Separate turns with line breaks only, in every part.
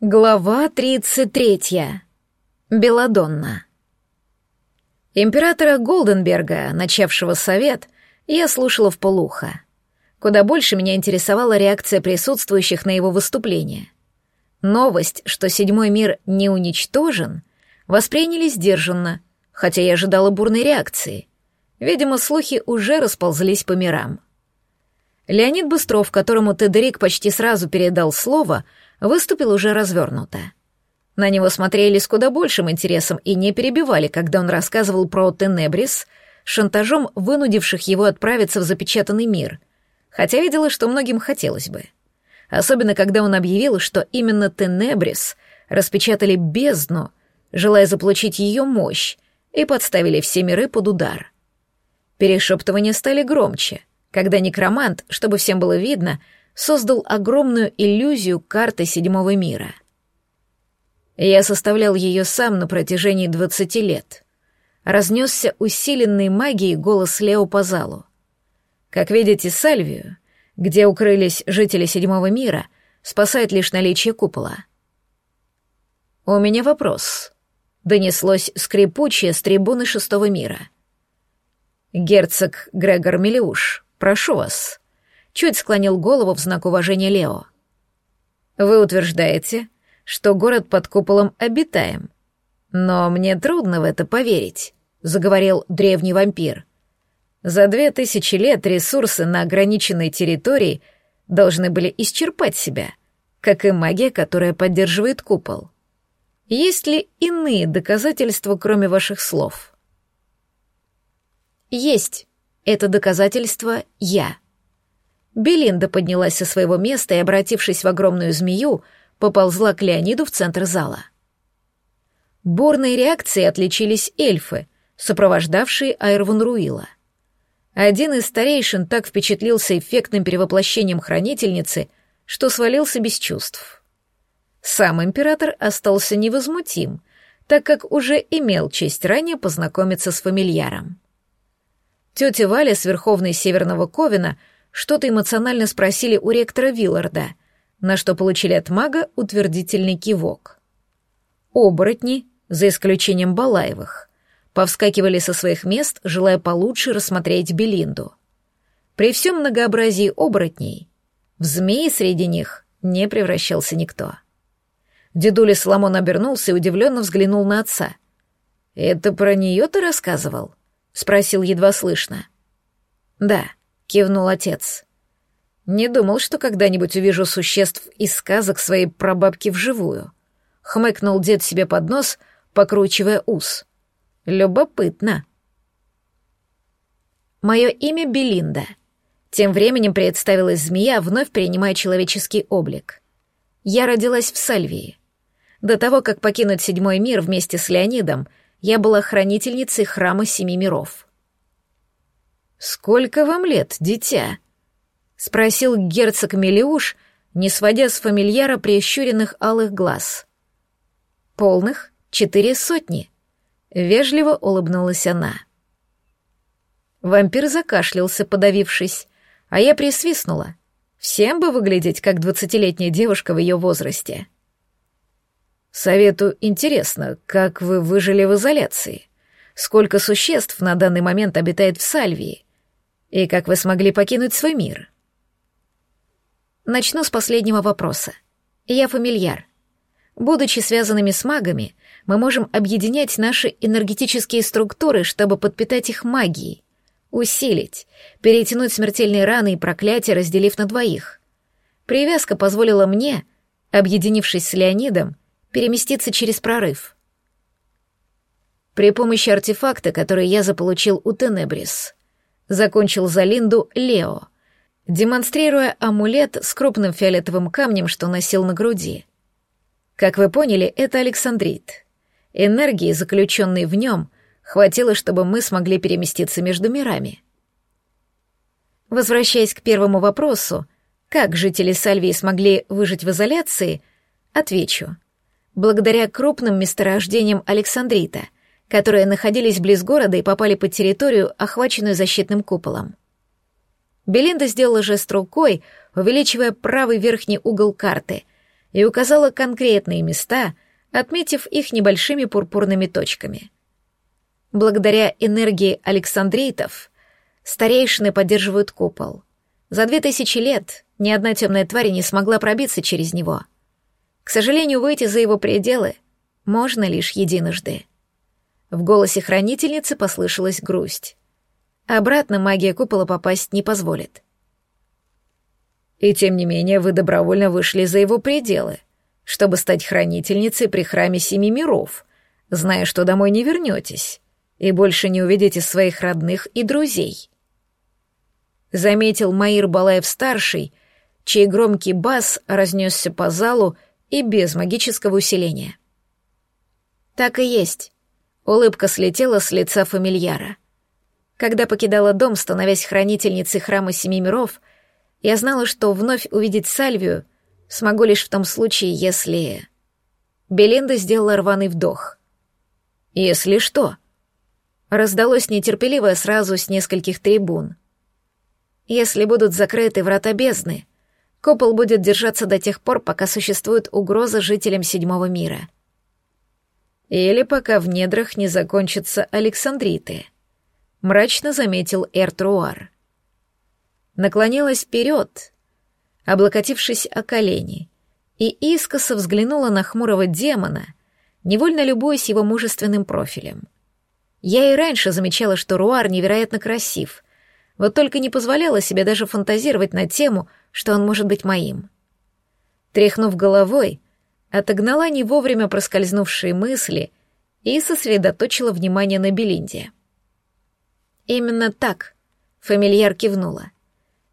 Глава 33. Беладонна. Императора Голденберга, начавшего совет, я слушала в полухо. Куда больше меня интересовала реакция присутствующих на его выступление. Новость, что седьмой мир не уничтожен, восприняли сдержанно, хотя я ожидала бурной реакции. Видимо, слухи уже расползлись по мирам. Леонид Быстров, которому Тедерик почти сразу передал слово — выступил уже развернуто. На него смотрели с куда большим интересом и не перебивали, когда он рассказывал про Тенебрис, шантажом вынудивших его отправиться в запечатанный мир, хотя видела, что многим хотелось бы. Особенно, когда он объявил, что именно Тенебрис распечатали бездну, желая заполучить ее мощь, и подставили все миры под удар. Перешептывания стали громче, когда некромант, чтобы всем было видно, — создал огромную иллюзию карты седьмого мира. Я составлял ее сам на протяжении двадцати лет. Разнесся усиленный магией голос Лео по залу. Как видите, Сальвию, где укрылись жители седьмого мира, спасает лишь наличие купола. «У меня вопрос», — донеслось скрипучее с трибуны шестого мира. «Герцог Грегор Мелиуш, прошу вас», чуть склонил голову в знак уважения Лео. «Вы утверждаете, что город под куполом обитаем. Но мне трудно в это поверить», — заговорил древний вампир. «За две тысячи лет ресурсы на ограниченной территории должны были исчерпать себя, как и магия, которая поддерживает купол. Есть ли иные доказательства, кроме ваших слов?» «Есть. Это доказательство я», Белинда поднялась со своего места и, обратившись в огромную змею, поползла к Леониду в центр зала. Бурной реакцией отличились эльфы, сопровождавшие Айрван Руила. Один из старейшин так впечатлился эффектным перевоплощением хранительницы, что свалился без чувств. Сам император остался невозмутим, так как уже имел честь ранее познакомиться с фамильяром. Тетя Валя с Верховной Северного Ковина — что-то эмоционально спросили у ректора Вилларда, на что получили от мага утвердительный кивок. Оборотни, за исключением Балаевых, повскакивали со своих мест, желая получше рассмотреть Белинду. При всем многообразии оборотней в змеи среди них не превращался никто. Дедуля Соломон обернулся и удивленно взглянул на отца. «Это про нее ты рассказывал?» — спросил едва слышно. «Да», кивнул отец. Не думал, что когда-нибудь увижу существ из сказок своей прабабки вживую. Хмыкнул дед себе под нос, покручивая ус. Любопытно. Мое имя Белинда. Тем временем представилась змея, вновь принимая человеческий облик. Я родилась в Сальвии. До того, как покинуть седьмой мир вместе с Леонидом, я была хранительницей храма Семи Миров. «Сколько вам лет, дитя?» — спросил герцог Мелиуш, не сводя с фамильяра прищуренных алых глаз. «Полных четыре сотни», — вежливо улыбнулась она. Вампир закашлялся, подавившись, а я присвистнула. Всем бы выглядеть, как двадцатилетняя девушка в ее возрасте. Совету интересно, как вы выжили в изоляции? Сколько существ на данный момент обитает в Сальвии? И как вы смогли покинуть свой мир? Начну с последнего вопроса. Я фамильяр. Будучи связанными с магами, мы можем объединять наши энергетические структуры, чтобы подпитать их магией, усилить, перетянуть смертельные раны и проклятия, разделив на двоих. Привязка позволила мне, объединившись с Леонидом, переместиться через прорыв. При помощи артефакта, который я заполучил у Тенебрис — закончил за Линду Лео, демонстрируя амулет с крупным фиолетовым камнем, что носил на груди. Как вы поняли, это Александрит. Энергии, заключенной в нем, хватило, чтобы мы смогли переместиться между мирами. Возвращаясь к первому вопросу, как жители Сальвии смогли выжить в изоляции, отвечу. Благодаря крупным месторождениям Александрита — которые находились близ города и попали под территорию, охваченную защитным куполом. Белинда сделала жест рукой, увеличивая правый верхний угол карты, и указала конкретные места, отметив их небольшими пурпурными точками. Благодаря энергии Александрейтов старейшины поддерживают купол. За две тысячи лет ни одна темная тварь не смогла пробиться через него. К сожалению, выйти за его пределы можно лишь единожды. В голосе хранительницы послышалась грусть. Обратно магия купола попасть не позволит. И тем не менее вы добровольно вышли за его пределы, чтобы стать хранительницей при храме Семи Миров, зная, что домой не вернетесь и больше не увидите своих родных и друзей. Заметил Маир Балаев-старший, чей громкий бас разнесся по залу и без магического усиления. Так и есть. Улыбка слетела с лица фамильяра. Когда покидала дом, становясь хранительницей храма Семи Миров, я знала, что вновь увидеть Сальвию смогу лишь в том случае, если... Белинда сделала рваный вдох. «Если что?» Раздалось нетерпеливое сразу с нескольких трибун. «Если будут закрыты врата бездны, купол будет держаться до тех пор, пока существует угроза жителям седьмого мира. Или пока в недрах не закончатся Александриты», — мрачно заметил Эртруар наклонилась вперед, облокотившись о колени, и искоса взглянула на хмурого демона, невольно любуясь его мужественным профилем. Я и раньше замечала, что Руар невероятно красив, вот только не позволяла себе даже фантазировать на тему, что он может быть моим. Тряхнув головой, отогнала не вовремя проскользнувшие мысли и сосредоточила внимание на Белинде. «Именно так», — фамильяр кивнула.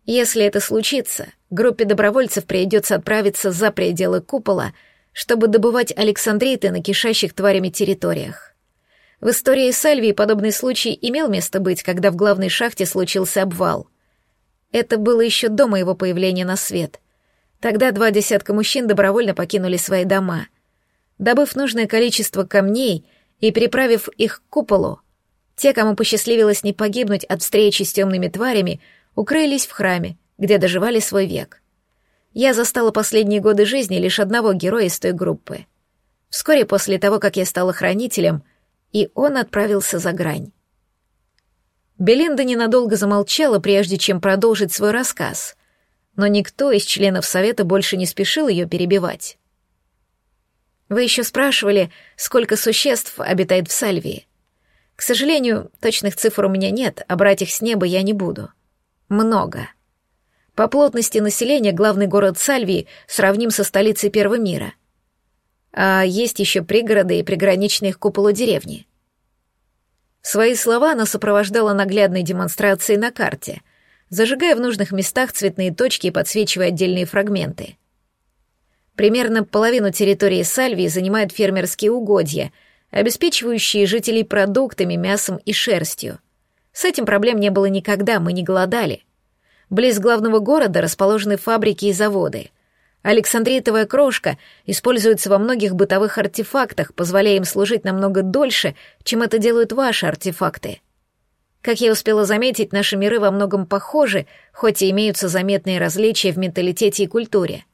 Если это случится, группе добровольцев придется отправиться за пределы купола, чтобы добывать александриты на кишащих тварями территориях. В истории Сальвии подобный случай имел место быть, когда в главной шахте случился обвал. Это было еще до моего появления на свет. Тогда два десятка мужчин добровольно покинули свои дома. Добыв нужное количество камней и переправив их к куполу, те, кому посчастливилось не погибнуть от встречи с темными тварями, укрылись в храме, где доживали свой век. Я застала последние годы жизни лишь одного героя из той группы. Вскоре после того, как я стала хранителем, и он отправился за грань. Белинда ненадолго замолчала, прежде чем продолжить свой рассказ, но никто из членов совета больше не спешил ее перебивать. Вы еще спрашивали, сколько существ обитает в Сальвии. К сожалению, точных цифр у меня нет, а брать их с неба я не буду. Много. По плотности населения главный город Сальвии сравним со столицей Первого мира. А есть еще пригороды и приграничные к куполу деревни. Свои слова она сопровождала наглядной демонстрацией на карте, зажигая в нужных местах цветные точки и подсвечивая отдельные фрагменты. Примерно половину территории Сальвии занимают фермерские угодья, обеспечивающие жителей продуктами, мясом и шерстью. С этим проблем не было никогда, мы не голодали. Близ главного города расположены фабрики и заводы. Александритовая крошка используется во многих бытовых артефактах, позволяя им служить намного дольше, чем это делают ваши артефакты. Как я успела заметить, наши миры во многом похожи, хоть и имеются заметные различия в менталитете и культуре.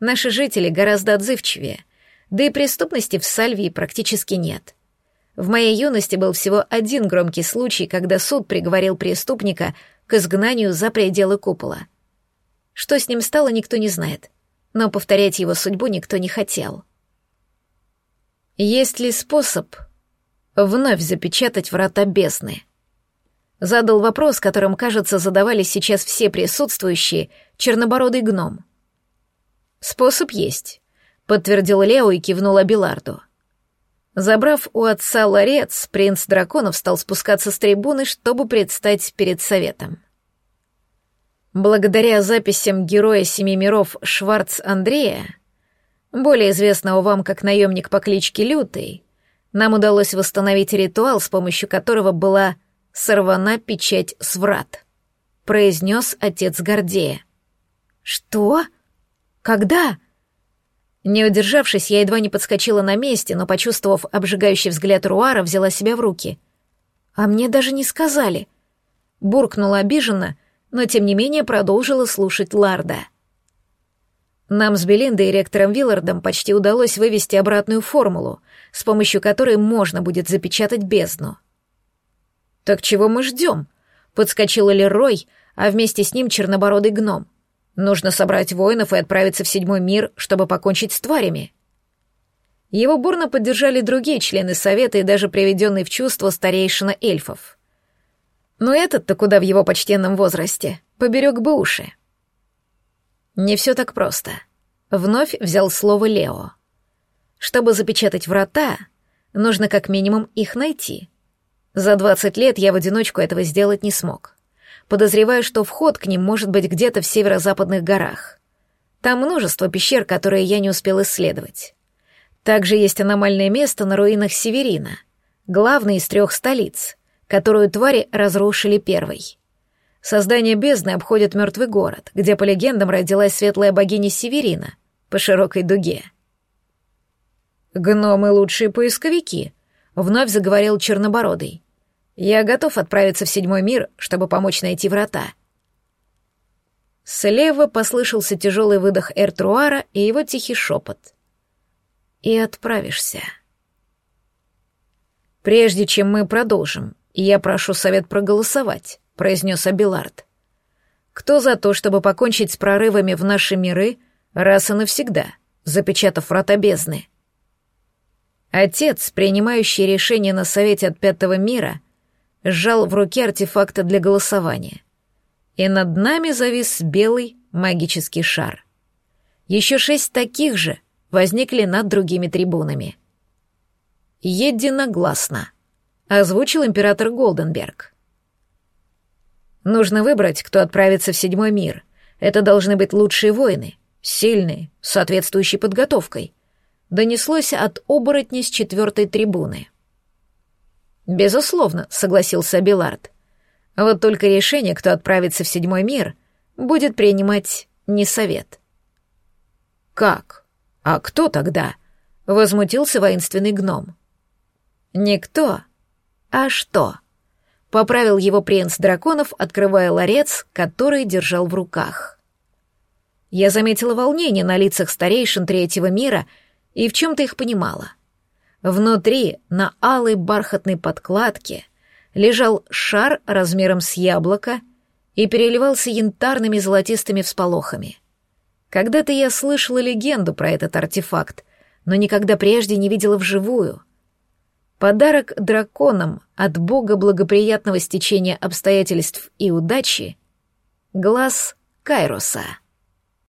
Наши жители гораздо отзывчивее, да и преступности в Сальвии практически нет. В моей юности был всего один громкий случай, когда суд приговорил преступника к изгнанию за пределы купола. Что с ним стало, никто не знает, но повторять его судьбу никто не хотел. Есть ли способ вновь запечатать врата бездны? Задал вопрос, которым, кажется, задавались сейчас все присутствующие, чернобородый гном. «Способ есть», — подтвердил Лео и кивнул Абиларду. Забрав у отца ларец, принц драконов стал спускаться с трибуны, чтобы предстать перед советом. Благодаря записям героя Семи миров Шварц Андрея, более известного вам как наемник по кличке Лютый, нам удалось восстановить ритуал, с помощью которого была сорвана печать с врат, произнес отец Гордея. «Что? Когда?» Не удержавшись, я едва не подскочила на месте, но, почувствовав обжигающий взгляд Руара, взяла себя в руки. «А мне даже не сказали». Буркнула обиженно, но тем не менее продолжила слушать Ларда. Нам с Белиндой и ректором Виллардом почти удалось вывести обратную формулу, с помощью которой можно будет запечатать бездну. «Так чего мы ждем?» — подскочил Лерой, а вместе с ним чернобородый гном. «Нужно собрать воинов и отправиться в седьмой мир, чтобы покончить с тварями». Его бурно поддержали другие члены совета и даже приведенный в чувство старейшина эльфов. Но этот-то куда в его почтенном возрасте? Поберег бы уши. Не все так просто. Вновь взял слово Лео. Чтобы запечатать врата, нужно как минимум их найти. За двадцать лет я в одиночку этого сделать не смог. Подозреваю, что вход к ним может быть где-то в северо-западных горах. Там множество пещер, которые я не успел исследовать. Также есть аномальное место на руинах Северина, главной из трех столиц, которую твари разрушили первой. Создание бездны обходит мертвый город, где, по легендам, родилась светлая богиня Северина по широкой дуге. «Гномы — лучшие поисковики», — вновь заговорил Чернобородый. «Я готов отправиться в седьмой мир, чтобы помочь найти врата». Слева послышался тяжелый выдох Эртруара и его тихий шепот — и отправишься. «Прежде чем мы продолжим, я прошу совет проголосовать», — произнес Абилард. «Кто за то, чтобы покончить с прорывами в наши миры раз и навсегда, запечатав врата бездны?» Отец, принимающий решение на совете от Пятого мира, сжал в руке артефакты для голосования. И над нами завис белый магический шар. Еще шесть таких же — возникли над другими трибунами. «Единогласно», — озвучил император Голденберг. «Нужно выбрать, кто отправится в седьмой мир. Это должны быть лучшие воины, сильные, с соответствующей подготовкой», — донеслось от оборотня с четвертой трибуны. «Безусловно», — согласился Белард. «Вот только решение, кто отправится в седьмой мир, будет принимать не совет». «Как?» «А кто тогда?» — возмутился воинственный гном. «Никто, а что?» — поправил его принц драконов, открывая ларец, который держал в руках. Я заметила волнение на лицах старейшин третьего мира и в чем-то их понимала. Внутри, на алой бархатной подкладке, лежал шар размером с яблоко и переливался янтарными золотистыми всполохами — когда-то я слышала легенду про этот артефакт, но никогда прежде не видела вживую. Подарок драконам от бога благоприятного стечения обстоятельств и удачи — глаз Кайроса.